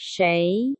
谁？